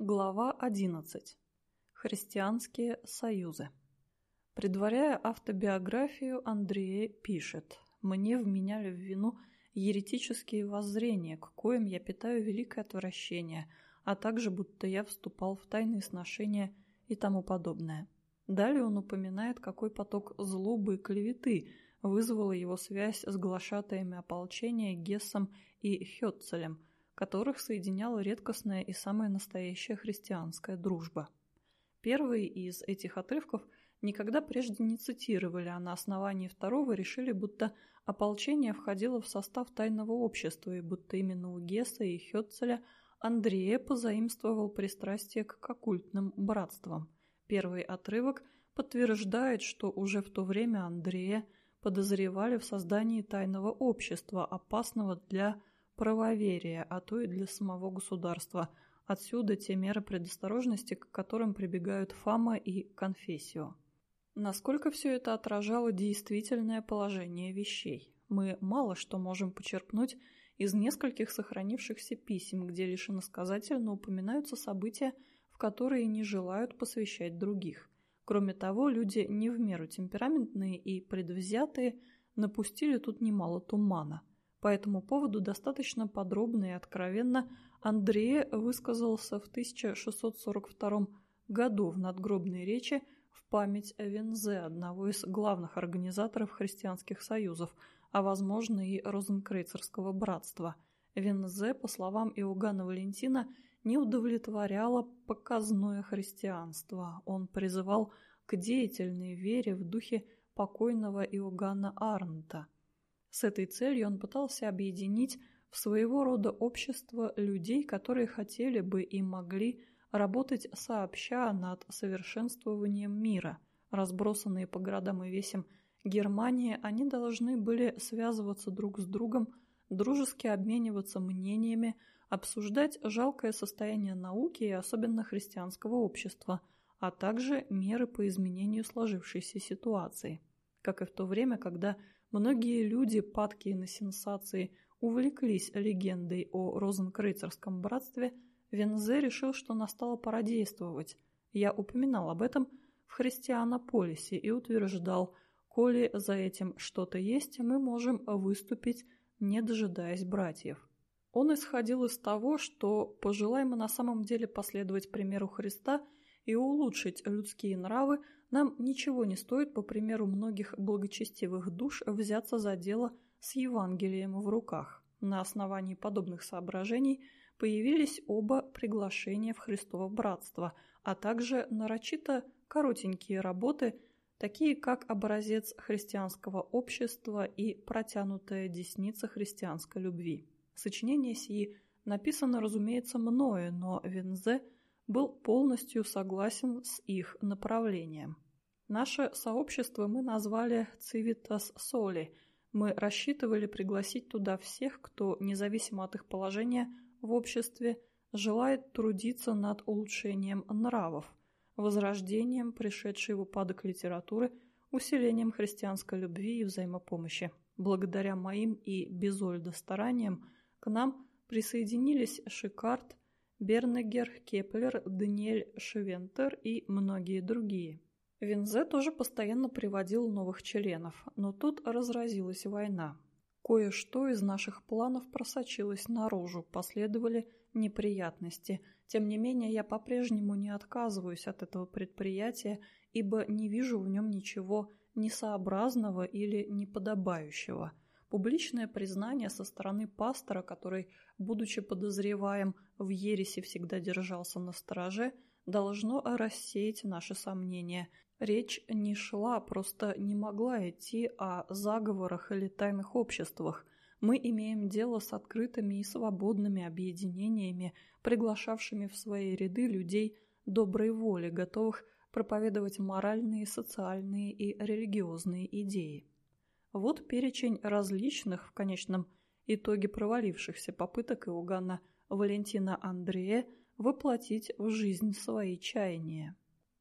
Глава 11. Христианские союзы. Предваряя автобиографию, Андрей пишет «Мне вменяли в вину еретические воззрения, к коим я питаю великое отвращение, а также будто я вступал в тайные сношения и тому подобное». Далее он упоминает, какой поток злобы и клеветы вызвала его связь с глашатаями ополчения Гессом и Хетцелем – которых соединяла редкостная и самая настоящая христианская дружба. Первый из этих отрывков никогда прежде не цитировали, а на основании второго решили, будто ополчение входило в состав тайного общества, и будто именно у Гесса и Хетцеля Андрея позаимствовал пристрастие к оккультным братствам. Первый отрывок подтверждает, что уже в то время Андрея подозревали в создании тайного общества, опасного для правоверия, а то и для самого государства. Отсюда те меры предосторожности, к которым прибегают Фама и Конфессио. Насколько все это отражало действительное положение вещей? Мы мало что можем почерпнуть из нескольких сохранившихся писем, где лишь иносказательно упоминаются события, в которые не желают посвящать других. Кроме того, люди не в меру темпераментные и предвзятые напустили тут немало тумана. По этому поводу достаточно подробно и откровенно Андрея высказался в 1642 году в надгробной речи в память о Вензе, одного из главных организаторов христианских союзов, а возможно и Розенкрейцерского братства. Вензе, по словам Иоганна Валентина, не удовлетворяло показное христианство. Он призывал к деятельной вере в духе покойного Иоганна Арнта – с этой целью он пытался объединить в своего рода общество людей, которые хотели бы и могли работать сообща над совершенствованием мира. Разбросанные по городам и весям Германии, они должны были связываться друг с другом, дружески обмениваться мнениями, обсуждать жалкое состояние науки и особенно христианского общества, а также меры по изменению сложившейся ситуации. Как и в то время, когда Многие люди, падкие на сенсации, увлеклись легендой о розенкрейцерском братстве, Вензе решил, что настало пора действовать. Я упоминал об этом в Христианополисе и утверждал, коли за этим что-то есть, мы можем выступить, не дожидаясь братьев. Он исходил из того, что пожелаем мы на самом деле последовать примеру Христа и улучшить людские нравы – нам ничего не стоит, по примеру многих благочестивых душ, взяться за дело с Евангелием в руках. На основании подобных соображений появились оба приглашения в Христово братство, а также нарочито коротенькие работы, такие как «Образец христианского общества» и «Протянутая десница христианской любви». Сочинения сии написано, разумеется, мною, но Вензе – был полностью согласен с их направлением. Наше сообщество мы назвали «Civitas Soli». Мы рассчитывали пригласить туда всех, кто, независимо от их положения в обществе, желает трудиться над улучшением нравов, возрождением пришедшей в упадок литературы, усилением христианской любви и взаимопомощи. Благодаря моим и Безольда стараниям к нам присоединились Шикард, Бернегер, Кеплер, Даниэль Швентер и многие другие. Винзе тоже постоянно приводил новых членов, но тут разразилась война. Кое-что из наших планов просочилось наружу, последовали неприятности. Тем не менее, я по-прежнему не отказываюсь от этого предприятия, ибо не вижу в нем ничего несообразного или неподобающего – Публичное признание со стороны пастора, который, будучи подозреваем в ересе, всегда держался на стороже, должно рассеять наши сомнения. Речь не шла, просто не могла идти о заговорах или тайных обществах. Мы имеем дело с открытыми и свободными объединениями, приглашавшими в свои ряды людей доброй воли, готовых проповедовать моральные, социальные и религиозные идеи. Вот перечень различных, в конечном итоге провалившихся попыток Иоганна Валентина Андрея воплотить в жизнь свои чаяния.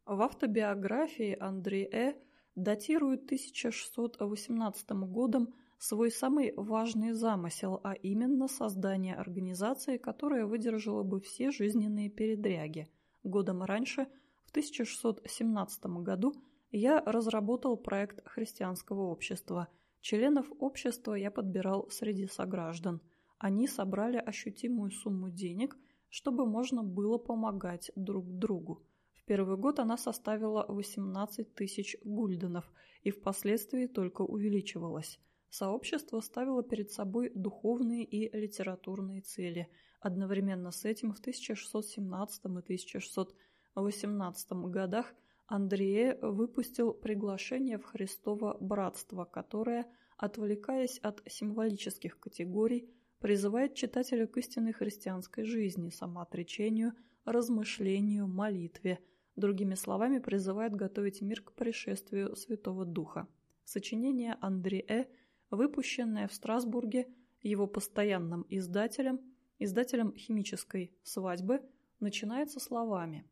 В автобиографии Андрея датируют 1618 годом свой самый важный замысел, а именно создание организации, которая выдержала бы все жизненные передряги. Годом раньше, в 1617 году, я разработал проект христианского общества. Членов общества я подбирал среди сограждан. Они собрали ощутимую сумму денег, чтобы можно было помогать друг другу. В первый год она составила 18 тысяч гульденов и впоследствии только увеличивалась. Сообщество ставило перед собой духовные и литературные цели. Одновременно с этим в 1617 и 1618 годах Андрея выпустил приглашение в Христово братство, которое, отвлекаясь от символических категорий, призывает читателя к истинной христианской жизни, самоотречению, размышлению, молитве, другими словами, призывает готовить мир к пришествию Святого Духа. Сочинение Андрея – выпущенная в Страсбурге его постоянным издателем, издателем химической свадьбы, начинается словами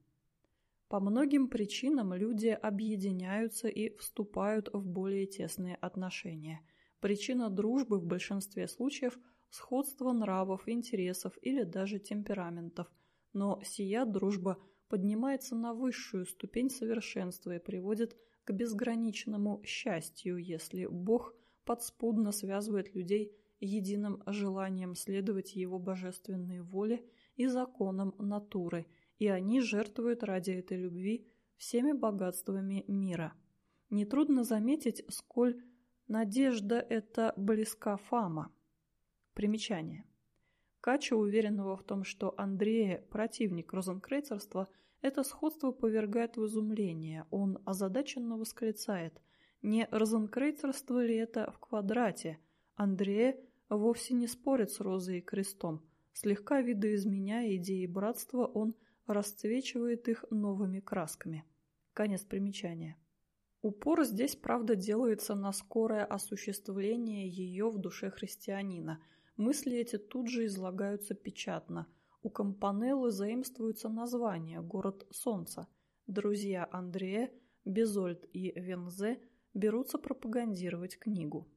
«По многим причинам люди объединяются и вступают в более тесные отношения. Причина дружбы в большинстве случаев – сходство нравов, интересов или даже темпераментов, но сия дружба поднимается на высшую ступень совершенства и приводит к безграничному счастью, если Бог – подспудно связывает людей единым желанием следовать его божественной воле и законам натуры, и они жертвуют ради этой любви всеми богатствами мира. Нетрудно заметить, сколь надежда эта близка Фама. Примечание. Кача, уверенного в том, что Андрея – противник розенкрейцерства, это сходство повергает в изумление. Он озадаченно восклицает – не розенкрейцерство ли это в квадрате? Андрея вовсе не спорит с Розой и Крестом. Слегка видоизменяя идеи братства, он расцвечивает их новыми красками. Конец примечания. Упор здесь, правда, делается на скорое осуществление ее в душе христианина. Мысли эти тут же излагаются печатно. У Компанеллы заимствуются названия «Город солнца». Друзья Андрея, Безольд и Вензе – берутся пропагандировать книгу.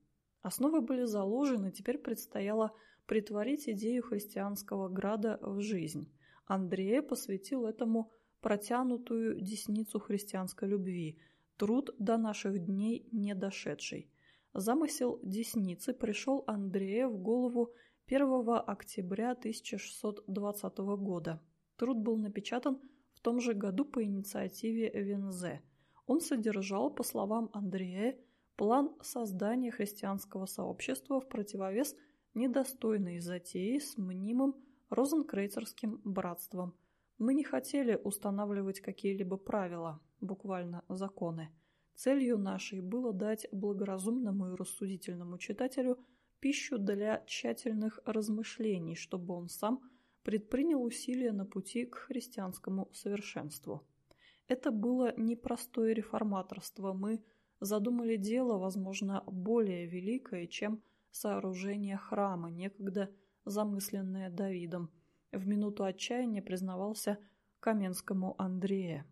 Основы были заложены, теперь предстояло притворить идею христианского града в жизнь. Андрея посвятил этому протянутую десницу христианской любви, труд до наших дней не дошедший. Замысел десницы пришел Андрея в голову 1 октября 1620 года. Труд был напечатан в том же году по инициативе Вензе – он содержал, по словам Андрея, план создания христианского сообщества в противовес недостойной затеи с мнимым розенкрейцерским братством. Мы не хотели устанавливать какие-либо правила, буквально законы. Целью нашей было дать благоразумному и рассудительному читателю пищу для тщательных размышлений, чтобы он сам предпринял усилия на пути к христианскому совершенству. Это было непростое реформаторство. Мы задумали дело, возможно, более великое, чем сооружение храма, некогда замысленное Давидом. В минуту отчаяния признавался Каменскому Андрея.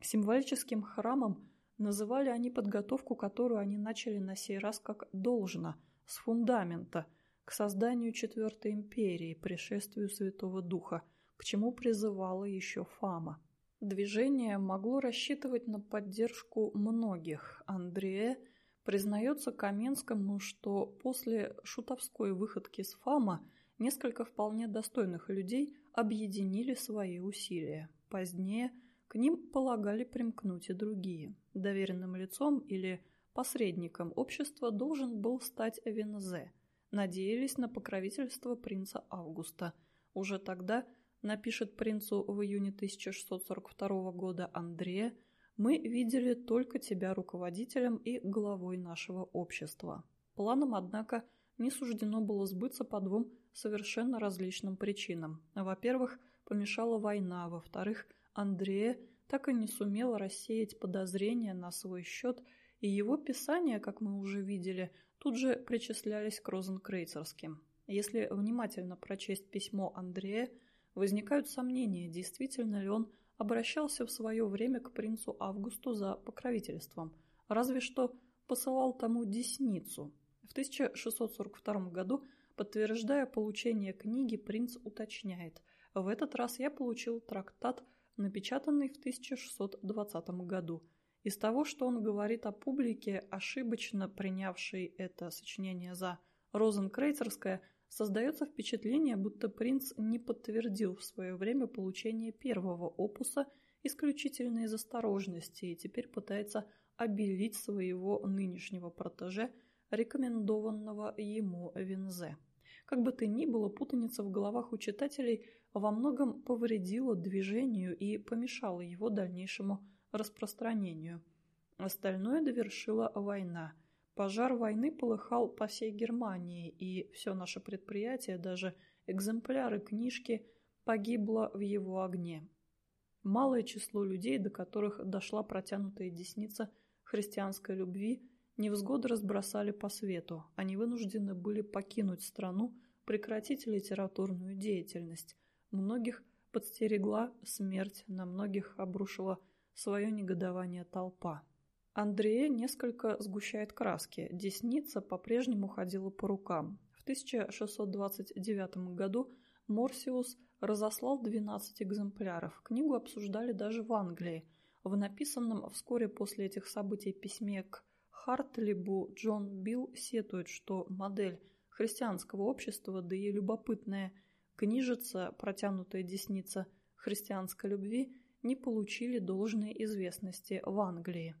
Символическим храмом называли они подготовку, которую они начали на сей раз как должно, с фундамента, к созданию Четвертой империи, пришествию Святого Духа, к чему призывала еще Фама. Движение могло рассчитывать на поддержку многих. Андрея признается Каменскому, что после шутовской выходки с Фама несколько вполне достойных людей объединили свои усилия. Позднее к ним полагали примкнуть и другие. Доверенным лицом или посредником общества должен был стать Вензе. Надеялись на покровительство принца Августа. Уже тогда – напишет принцу в июне 1642 года Андрея, мы видели только тебя руководителем и главой нашего общества. Планам, однако, не суждено было сбыться по двум совершенно различным причинам. Во-первых, помешала война, во-вторых, Андрея так и не сумел рассеять подозрения на свой счет, и его писания, как мы уже видели, тут же причислялись к розенкрейцерским. Если внимательно прочесть письмо Андрея, Возникают сомнения, действительно ли он обращался в свое время к принцу Августу за покровительством, разве что посылал тому десницу. В 1642 году, подтверждая получение книги, принц уточняет «В этот раз я получил трактат, напечатанный в 1620 году. Из того, что он говорит о публике, ошибочно принявшей это сочинение за розенкрейцерское, создается впечатление, будто принц не подтвердил в свое время получение первого опуса исключительно из осторожности и теперь пытается обелить своего нынешнего протеже, рекомендованного ему Винзе. Как бы то ни было, путаница в головах у читателей во многом повредила движению и помешала его дальнейшему распространению. Остальное довершила война. Пожар войны полыхал по всей Германии, и все наше предприятие, даже экземпляры книжки, погибло в его огне. Малое число людей, до которых дошла протянутая десница христианской любви, невзгоды разбросали по свету. Они вынуждены были покинуть страну, прекратить литературную деятельность. Многих подстерегла смерть, на многих обрушила свое негодование толпа. Андрея несколько сгущает краски. Десница по-прежнему ходила по рукам. В 1629 году Морсиус разослал 12 экземпляров. Книгу обсуждали даже в Англии. В написанном вскоре после этих событий письме к Хартлибу Джон Билл сетует, что модель христианского общества, да и любопытная книжица, протянутая десница христианской любви, не получили должной известности в Англии.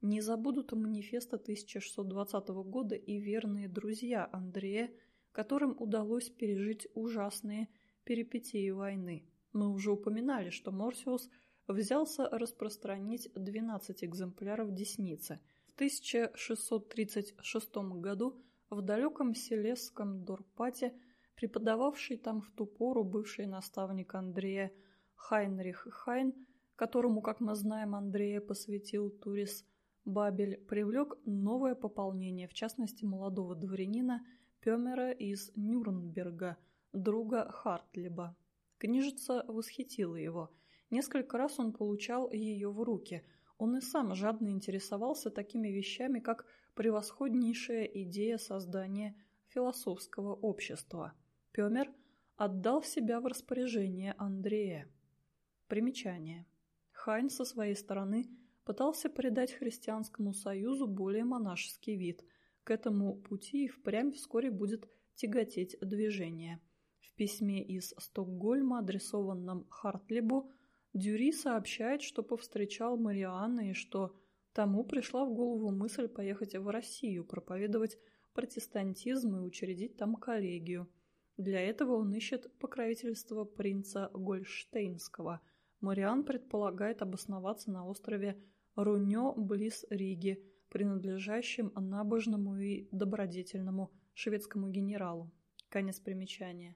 Не забудут манифеста 1620 года и верные друзья Андрея, которым удалось пережить ужасные перипетии войны. Мы уже упоминали, что Морсиус взялся распространить 12 экземпляров десницы. В 1636 году в далеком селесском Дорпате преподававший там в ту пору бывший наставник Андрея Хайнрих Хайн, которому, как мы знаем, Андрея посвятил Турис Бабель, привлек новое пополнение, в частности молодого дворянина Пемера из Нюрнберга, друга Хартлиба. Книжица восхитила его. Несколько раз он получал ее в руки. Он и сам жадно интересовался такими вещами, как превосходнейшая идея создания философского общества. Пемер отдал себя в распоряжение Андрея. Примечание. Хайн со своей стороны пытался придать христианскому союзу более монашеский вид. К этому пути и впрямь вскоре будет тяготеть движение. В письме из Стокгольма, адресованном Хартлибу, Дюри сообщает, что повстречал Марианна и что тому пришла в голову мысль поехать в Россию, проповедовать протестантизм и учредить там коллегию. Для этого он ищет покровительство принца Гольштейнского – Мариан предполагает обосноваться на острове Рунё близ Риги, принадлежащем набожному и добродетельному шведскому генералу. Конец примечания.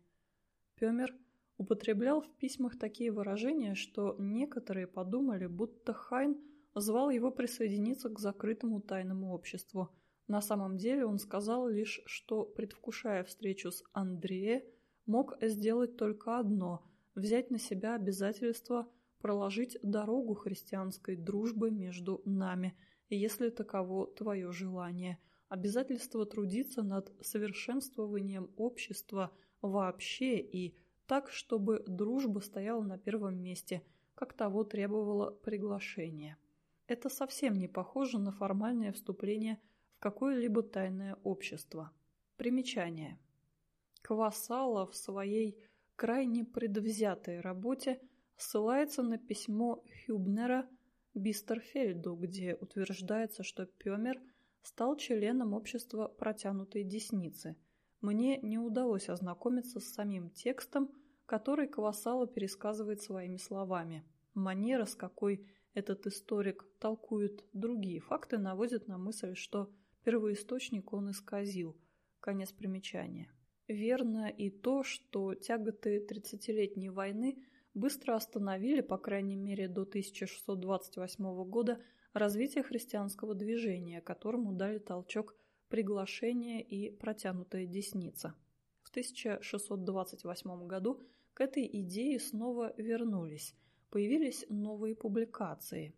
Пёмер употреблял в письмах такие выражения, что некоторые подумали, будто Хайн звал его присоединиться к закрытому тайному обществу. На самом деле он сказал лишь, что, предвкушая встречу с Андреем, мог сделать только одно – взять на себя обязательство проложить дорогу христианской дружбы между нами, если таково твое желание, обязательство трудиться над совершенствованием общества вообще и так, чтобы дружба стояла на первом месте, как того требовало приглашение. Это совсем не похоже на формальное вступление в какое-либо тайное общество. Примечание. Квасала в своей крайне предвзятой работе ссылается на письмо Хюбнера Бистерфельду, где утверждается, что Пёмер стал членом общества протянутой десницы. Мне не удалось ознакомиться с самим текстом, который Квасала пересказывает своими словами. Манера, с какой этот историк толкует другие факты, наводит на мысль, что первоисточник он исказил. Конец примечания. Верно и то, что тяготы тридцатилетней войны быстро остановили, по крайней мере до 1628 года, развитие христианского движения, которому дали толчок приглашение и протянутая десница. В 1628 году к этой идее снова вернулись. Появились новые публикации.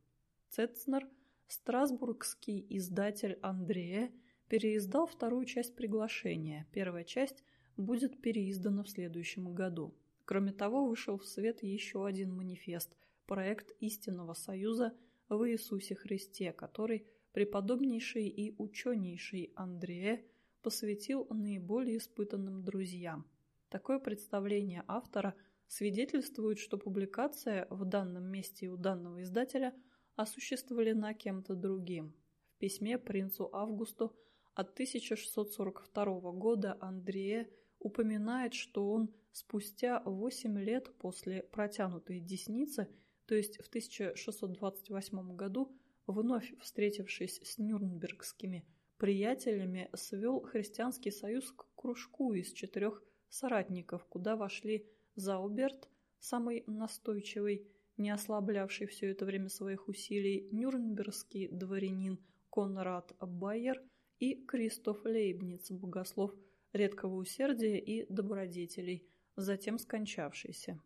Цетцнер, страсбургский издатель Андрея, переиздал вторую часть приглашения. Первая часть будет переиздана в следующем году. Кроме того, вышел в свет еще один манифест – проект истинного союза в Иисусе Христе, который преподобнейший и ученейший Андрея посвятил наиболее испытанным друзьям. Такое представление автора свидетельствует, что публикация в данном месте и у данного издателя осуществлена кем-то другим. В письме принцу Августу от 1642 года Андрея упоминает, что он спустя 8 лет после протянутой десницы, то есть в 1628 году, вновь встретившись с нюрнбергскими приятелями, свел христианский союз к кружку из четырех соратников, куда вошли Зауберт, самый настойчивый, не ослаблявший все это время своих усилий, нюрнбергский дворянин Конрад Байер и Кристоф Лейбниц, богослов редкого усердия и добродетелей, затем скончавшийся.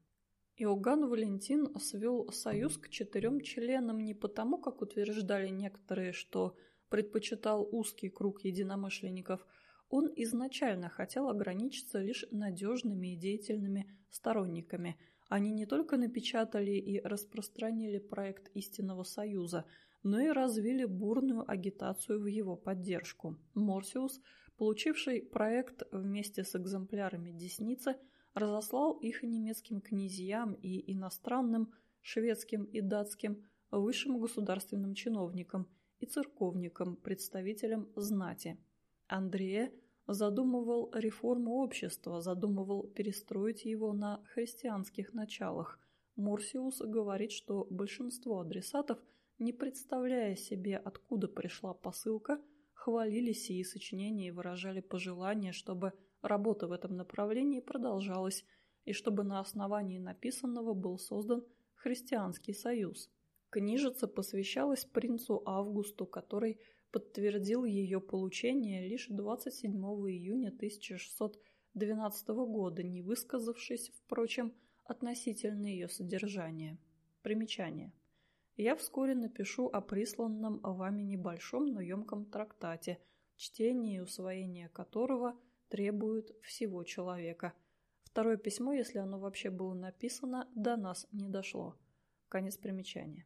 Иоганн Валентин свел союз к четырем членам не потому, как утверждали некоторые, что предпочитал узкий круг единомышленников, он изначально хотел ограничиться лишь надежными и деятельными сторонниками. Они не только напечатали и распространили проект истинного союза, но и развили бурную агитацию в его поддержку. Морсиус, получивший проект вместе с экземплярами Десницы, разослал их немецким князьям и иностранным, шведским и датским, высшим государственным чиновникам и церковникам, представителям знати. Андрея задумывал реформу общества, задумывал перестроить его на христианских началах. Морсиус говорит, что большинство адресатов, не представляя себе, откуда пришла посылка, хвалили сии сочинения и выражали пожелание, чтобы Работа в этом направлении продолжалась, и чтобы на основании написанного был создан Христианский союз. Книжица посвящалась принцу Августу, который подтвердил ее получение лишь 27 июня 1612 года, не высказавшись, впрочем, относительно ее содержания. Примечание. Я вскоре напишу о присланном вами небольшом, но емком трактате, чтение и усвоение которого – требуют всего человека. Второе письмо, если оно вообще было написано, до нас не дошло. Конец примечания.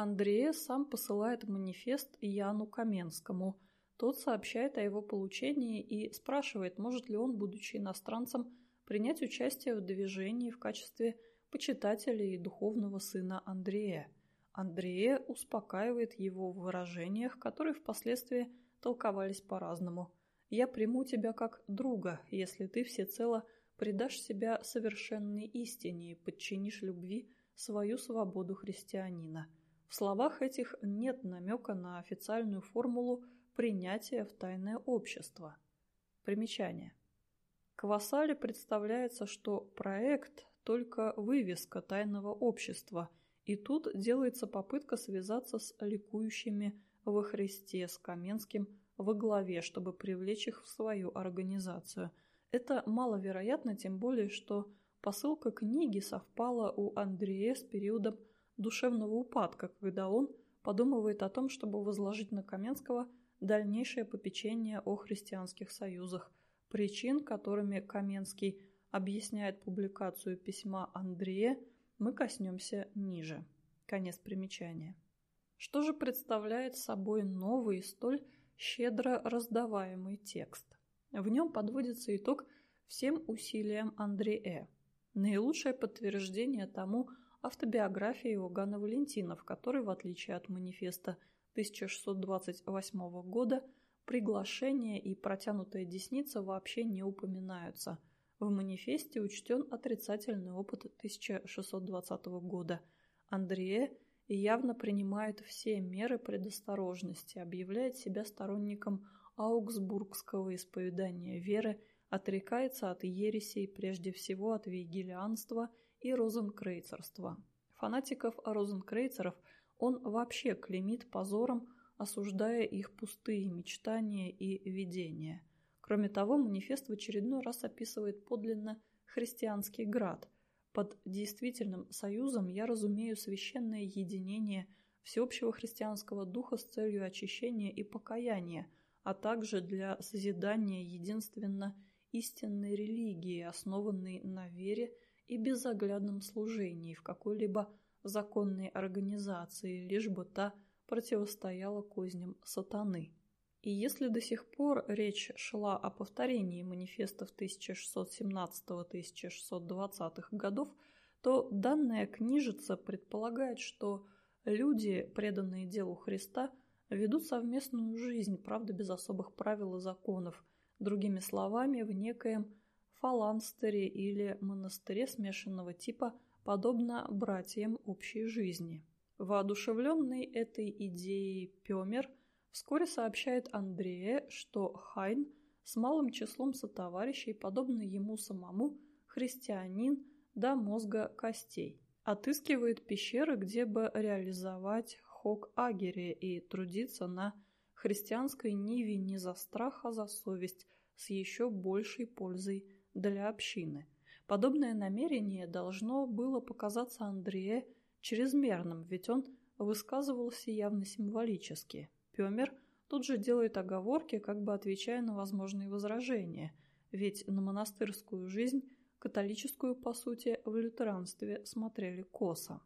Андрея сам посылает манифест Яну Каменскому. Тот сообщает о его получении и спрашивает, может ли он, будучи иностранцем, принять участие в движении в качестве почитателя и духовного сына Андрея. Андрея успокаивает его в выражениях, которые впоследствии толковались по-разному. Я приму тебя как друга, если ты всецело предашь себя совершенной истине и подчинишь любви свою свободу христианина. В словах этих нет намека на официальную формулу принятия в тайное общество. Примечание. Квасале представляется, что проект – только вывеска тайного общества, и тут делается попытка связаться с ликующими во Христе, с Каменским во главе, чтобы привлечь их в свою организацию. Это маловероятно, тем более, что посылка книги совпала у Андрея с периодом душевного упадка, когда он подумывает о том, чтобы возложить на Каменского дальнейшее попечение о христианских союзах, причин, которыми Каменский объясняет публикацию письма Андрея, мы коснемся ниже. Конец примечания. Что же представляет собой новый, столь щедро раздаваемый текст. В нем подводится итог всем усилиям Андрея. Наилучшее подтверждение тому автобиография Иоганна Валентина, в которой, в отличие от манифеста 1628 года, приглашение и протянутая десница вообще не упоминаются. В манифесте учтен отрицательный опыт 1620 года. Андрея – явно принимает все меры предосторожности, объявляет себя сторонником аугсбургского исповедания веры, отрекается от ересей, прежде всего от вейгелианства и розенкрейцерства. Фанатиков розенкрейцеров он вообще клеймит позором, осуждая их пустые мечтания и видения. Кроме того, манифест в очередной раз описывает подлинно христианский град – под действительным союзом я разумею священное единение всеобщего христианского духа с целью очищения и покаяния, а также для созидания единственно истинной религии, основанной на вере и безоглядном служении в какой-либо законной организации, лишь бы та противостояла козням сатаны. И если до сих пор речь шла о повторении манифестов 1617-1620 годов, то данная книжица предполагает, что люди, преданные делу Христа, ведут совместную жизнь, правда, без особых правил и законов, другими словами, в некоем фаланстере или монастыре смешанного типа, подобно братьям общей жизни. Воодушевленный этой идеей Пёмер вскоре сообщает Андрея, что Хайн с малым числом сотоварищей, подобно ему самому, христианин до мозга костей, отыскивает пещеры, где бы реализовать Хок-Агере и трудиться на христианской ниве не за страх, а за совесть, с еще большей пользой для общины. Подобное намерение должно было показаться Андрея чрезмерным, ведь он высказывался явно символически. Пёмер тут же делает оговорки, как бы отвечая на возможные возражения, ведь на монастырскую жизнь, католическую, по сути, в лютеранстве смотрели косо.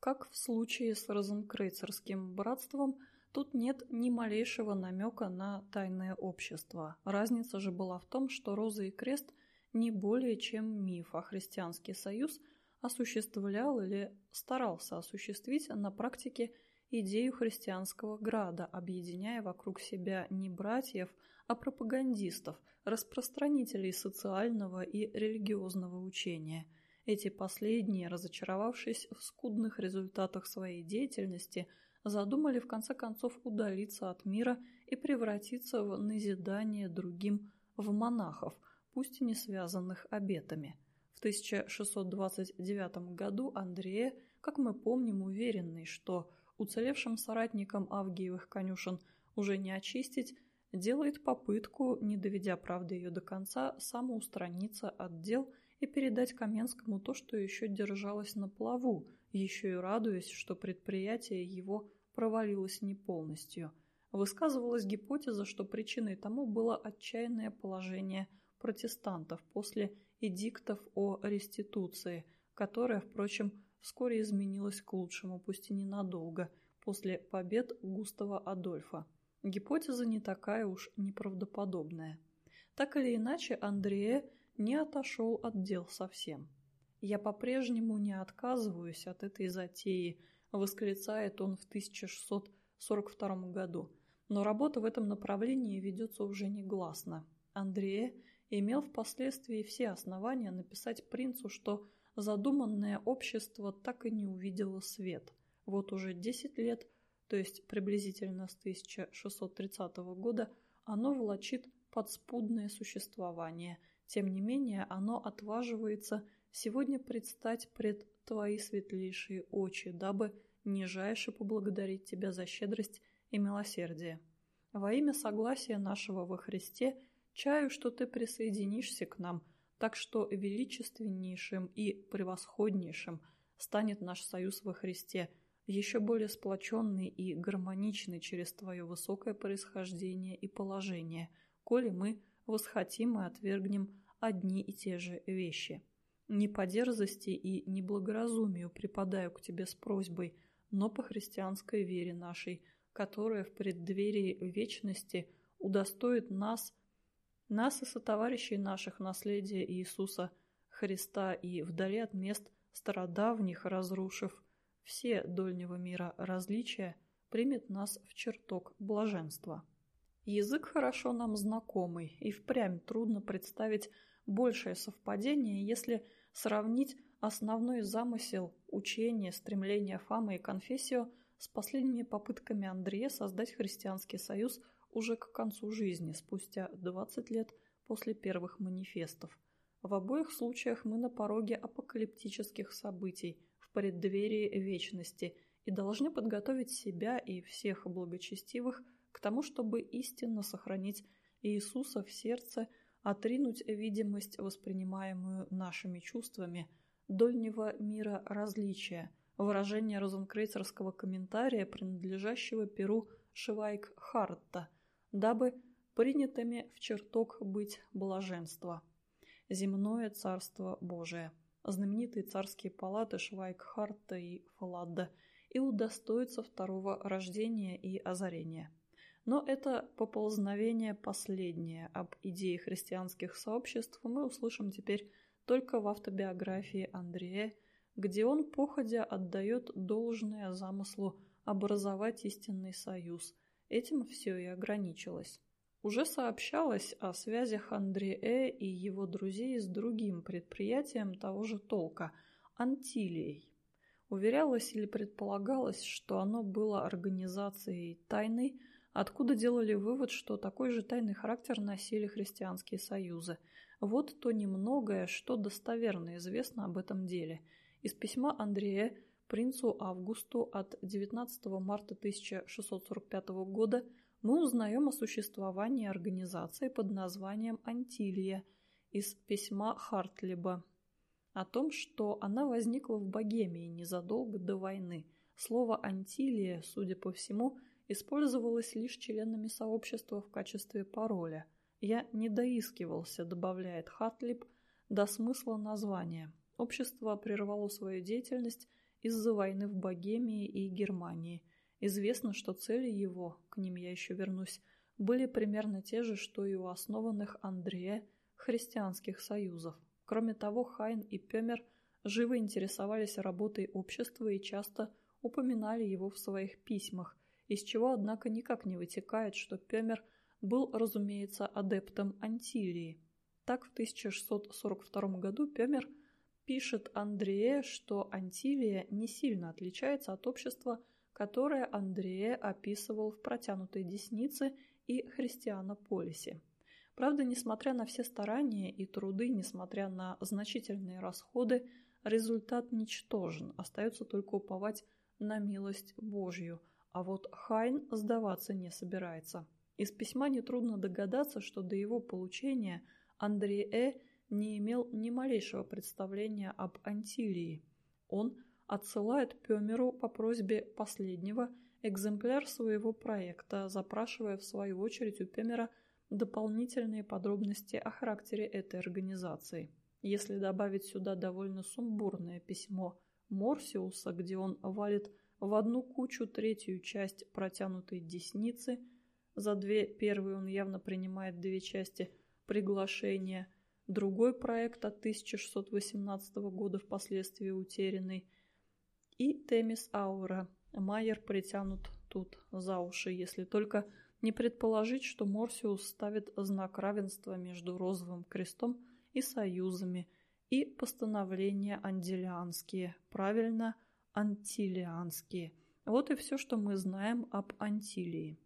Как в случае с розенкрейцерским братством, тут нет ни малейшего намека на тайное общество. Разница же была в том, что Роза и Крест не более чем миф, а христианский союз осуществлял или старался осуществить на практике идею христианского града, объединяя вокруг себя не братьев, а пропагандистов, распространителей социального и религиозного учения – эти последние, разочаровавшись в скудных результатах своей деятельности, задумали в конце концов удалиться от мира и превратиться в назидание другим в монахов, пусть и не связанных обетами. В 1629 году Андрея, как мы помним, уверенный, что уцелевшим соратникам Авгиевых конюшен уже не очистить, делает попытку, не доведя правды ее до конца, самоустраниться от дел и передать Каменскому то, что еще держалось на плаву, еще и радуясь, что предприятие его провалилось не полностью. Высказывалась гипотеза, что причиной тому было отчаянное положение протестантов после эдиктов о реституции, которое, впрочем, вскоре изменилось к лучшему, пусть и ненадолго, после побед Густава Адольфа. Гипотеза не такая уж неправдоподобная. Так или иначе, Андрея не отошел от дел совсем. «Я по-прежнему не отказываюсь от этой затеи», — восклицает он в 1642 году. Но работа в этом направлении ведется уже негласно. Андрея имел впоследствии все основания написать принцу, что задуманное общество так и не увидело свет. Вот уже 10 лет, то есть приблизительно с 1630 года, оно влачит подспудное существование – тем не менее, оно отваживается сегодня предстать пред твои светлейшие очи, дабы нижайше поблагодарить тебя за щедрость и милосердие. Во имя согласия нашего во Христе чаю, что ты присоединишься к нам, так что величественнейшим и превосходнейшим станет наш союз во Христе, еще более сплоченный и гармоничный через твое высокое происхождение и положение, коли мы восхотим и отвергнем одни и те же вещи. Не по дерзости и неблагоразумию припадаю к тебе с просьбой, но по христианской вере нашей, которая в преддверии вечности удостоит нас, нас и сотоварищей наших наследия Иисуса Христа и вдали от мест стародавних, разрушив все дольнего мира различия, примет нас в чертог блаженства. Язык хорошо нам знакомый, и впрямь трудно представить большее совпадение, если сравнить основной замысел учения, стремления Фамы и Конфессио с последними попытками Андрея создать христианский союз уже к концу жизни, спустя 20 лет после первых манифестов. В обоих случаях мы на пороге апокалиптических событий, в преддверии вечности, и должны подготовить себя и всех благочестивых к тому, чтобы истинно сохранить Иисуса в сердце – отринуть видимость, воспринимаемую нашими чувствами, дольнего мира различия, выражение розенкрейцерского комментария, принадлежащего перу Швайк Хартта, дабы принятыми в чертог быть блаженства. Земное Царство Божие, знаменитые царские палаты Швайкхарта и Фаладда, и удостоится второго рождения и озарения. Но это поползновение последнее об идее христианских сообществ мы услышим теперь только в автобиографии Андрея, где он походя отдает должное замыслу образовать истинный союз. Этим все и ограничилось. Уже сообщалось о связях Андрея и его друзей с другим предприятием того же толка – Антилией. Уверялось или предполагалось, что оно было организацией тайной, откуда делали вывод, что такой же тайный характер носили христианские союзы. Вот то немногое, что достоверно известно об этом деле. Из письма Андрея принцу Августу от 19 марта 1645 года мы узнаем о существовании организации под названием Антилия из письма Хартлиба о том, что она возникла в Богемии незадолго до войны. Слово «Антилия», судя по всему, использовалось лишь членами сообщества в качестве пароля. «Я не доискивался», — добавляет Хартлиб, до смысла названия. Общество прервало свою деятельность из-за войны в Богемии и Германии. Известно, что цели его, к ним я еще вернусь, были примерно те же, что и у основанных Андрея христианских союзов. Кроме того, Хайн и Пемер живо интересовались работой общества и часто упоминали его в своих письмах, из чего, однако, никак не вытекает, что Пемер был, разумеется, адептом Антилии. Так, в 1642 году Пемер – Пишет Андрея, что Антилия не сильно отличается от общества, которое Андрея описывал в «Протянутой деснице» и «Христианополисе». Правда, несмотря на все старания и труды, несмотря на значительные расходы, результат ничтожен, остается только уповать на милость Божью, а вот Хайн сдаваться не собирается. Из письма нетрудно догадаться, что до его получения Андрей Э не имел ни малейшего представления об Антилии. Он отсылает Пёмеру по просьбе последнего экземпляр своего проекта, запрашивая в свою очередь у Пёмера дополнительные подробности о характере этой организации. Если добавить сюда довольно сумбурное письмо Морсиуса, где он валит в одну кучу третью часть протянутой десницы, за две первые он явно принимает две части приглашения – другой проект от 1618 года впоследствии утерянный, и Темис Аура. Майер притянут тут за уши, если только не предположить, что Морсиус ставит знак равенства между розовым крестом и союзами, и постановления антилианские, правильно, антилианские. Вот и все, что мы знаем об Антилии.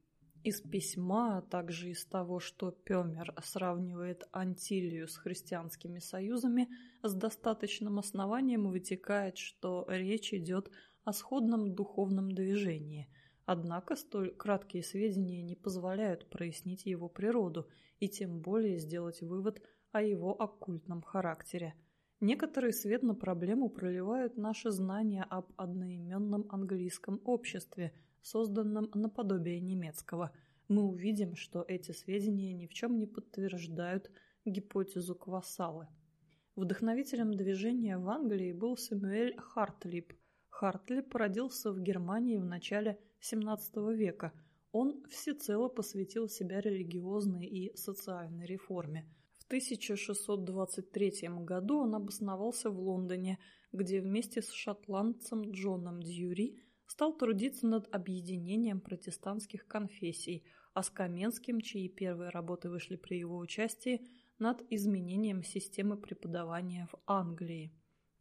Из письма, а также из того, что Пёмер сравнивает Антилию с христианскими союзами, с достаточным основанием вытекает, что речь идет о сходном духовном движении. Однако столь краткие сведения не позволяют прояснить его природу и тем более сделать вывод о его оккультном характере. Некоторый свет на проблему проливают наши знания об одноименном английском обществе – созданном наподобие немецкого, мы увидим, что эти сведения ни в чем не подтверждают гипотезу Квассалы. Вдохновителем движения в Англии был Сэмюэль Хартлип. Хартлип родился в Германии в начале XVII века. Он всецело посвятил себя религиозной и социальной реформе. В 1623 году он обосновался в Лондоне, где вместе с шотландцем Джоном Дьюри стал трудиться над объединением протестантских конфессий, а с Каменским, чьи первые работы вышли при его участии, над изменением системы преподавания в Англии.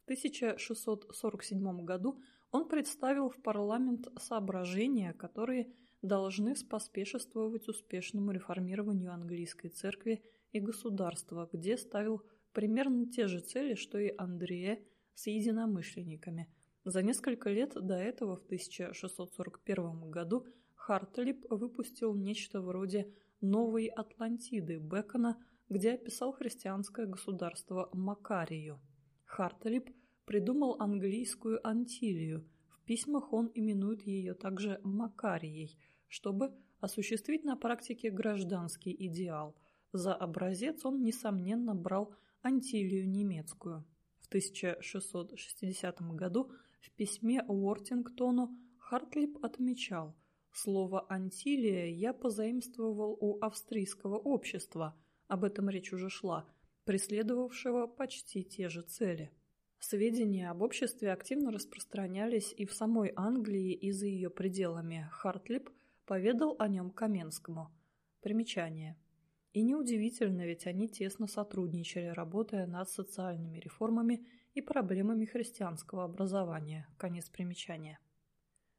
В 1647 году он представил в парламент соображения, которые должны споспешествовать успешному реформированию английской церкви и государства, где ставил примерно те же цели, что и Андрея с единомышленниками – за несколько лет до этого, в 1641 году, Хартлип выпустил нечто вроде «Новой Атлантиды» Бекона, где описал христианское государство Макарию. Хартлип придумал английскую Антилию. В письмах он именует ее также Макарией, чтобы осуществить на практике гражданский идеал. За образец он, несомненно, брал Антилию немецкую. В 1660 году в письме Уортингтону Хартлип отмечал «Слово «Антилия» я позаимствовал у австрийского общества, об этом речь уже шла, преследовавшего почти те же цели». Сведения об обществе активно распространялись и в самой Англии, и за ее пределами. Хартлип поведал о нем Каменскому. Примечание. И неудивительно, ведь они тесно сотрудничали, работая над социальными реформами и проблемами христианского образования. Конец примечания.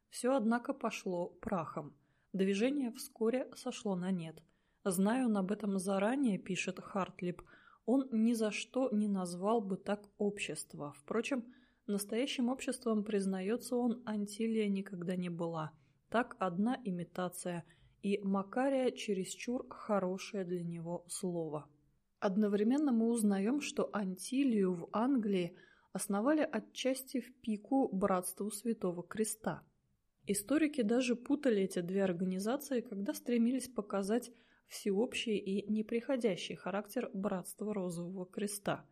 Все, однако, пошло прахом. Движение вскоре сошло на нет. Знаю он об этом заранее, пишет Хартлип, он ни за что не назвал бы так общество. Впрочем, настоящим обществом, признается он, Антилия никогда не была. Так одна имитация, и Макария чересчур хорошее для него слово. Одновременно мы узнаем, что Антилию в Англии основали отчасти в пику Братству Святого Креста. Историки даже путали эти две организации, когда стремились показать всеобщий и неприходящий характер Братства Розового Креста.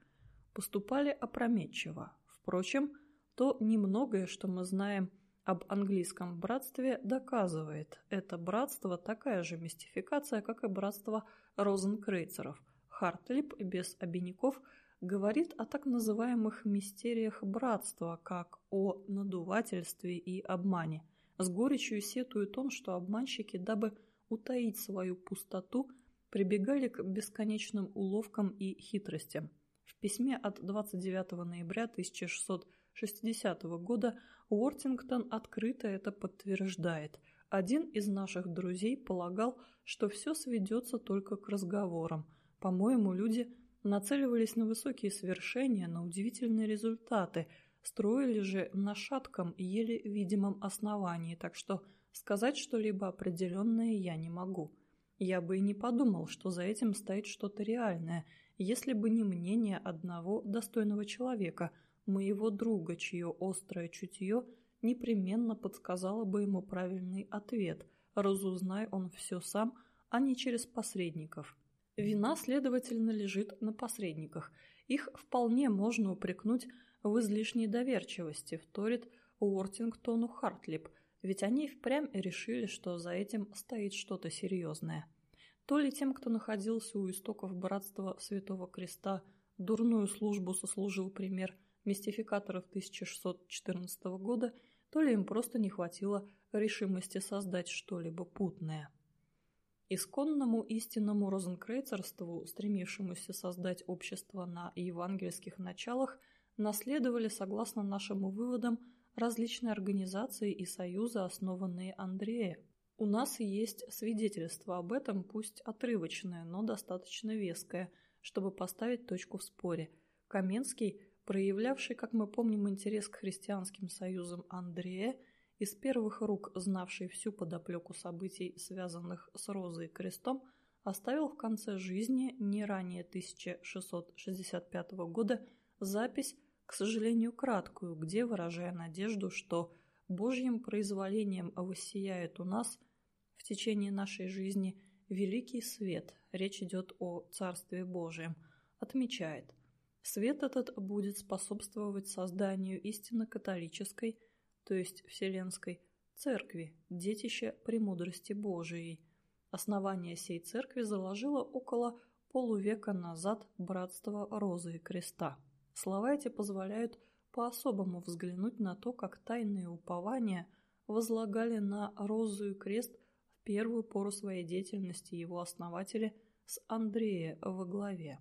Поступали опрометчиво. Впрочем, то немногое, что мы знаем об английском братстве, доказывает. Это братство такая же мистификация, как и братство розенкрейцеров. Хартлип без обиняков говорит о так называемых мистериях братства, как о надувательстве и обмане. С горечью сетует он, что обманщики, дабы утаить свою пустоту, прибегали к бесконечным уловкам и хитростям. В письме от 29 ноября 1660 года Уортингтон открыто это подтверждает. Один из наших друзей полагал, что все сведется только к разговорам. По-моему, люди нацеливались на высокие свершения, на удивительные результаты, строили же на шатком, еле видимом основании, так что Сказать что-либо определенное я не могу. Я бы и не подумал, что за этим стоит что-то реальное, если бы не мнение одного достойного человека, моего друга, чье острое чутье непременно подсказало бы ему правильный ответ, разузнай он все сам, а не через посредников. Вина, следовательно, лежит на посредниках. Их вполне можно упрекнуть в излишней доверчивости, вторит Уортингтону Хартлип – ведь они впрямь решили, что за этим стоит что-то серьезное. То ли тем, кто находился у истоков братства Святого Креста, дурную службу сослужил пример мистификаторов 1614 года, то ли им просто не хватило решимости создать что-либо путное. Исконному истинному розенкрейцерству, стремившемуся создать общество на евангельских началах, наследовали, согласно нашим выводам, различные организации и союзы, основанные Андреем. У нас есть свидетельство об этом, пусть отрывочное, но достаточно веское, чтобы поставить точку в споре. Каменский, проявлявший, как мы помним, интерес к христианским союзам Андрея, из первых рук знавший всю подоплеку событий, связанных с Розой и Крестом, оставил в конце жизни, не ранее 1665 года, запись к сожалению, краткую, где, выражая надежду, что Божьим произволением воссияет у нас в течение нашей жизни великий свет, речь идет о Царстве Божьем, отмечает, свет этот будет способствовать созданию истинно католической, то есть Вселенской, церкви, детища премудрости Божией. Основание сей церкви заложило около полувека назад братство Розы и Креста. Слова эти позволяют по-особому взглянуть на то, как тайные упования возлагали на розу и крест в первую пору своей деятельности его основатели с Андрея во главе.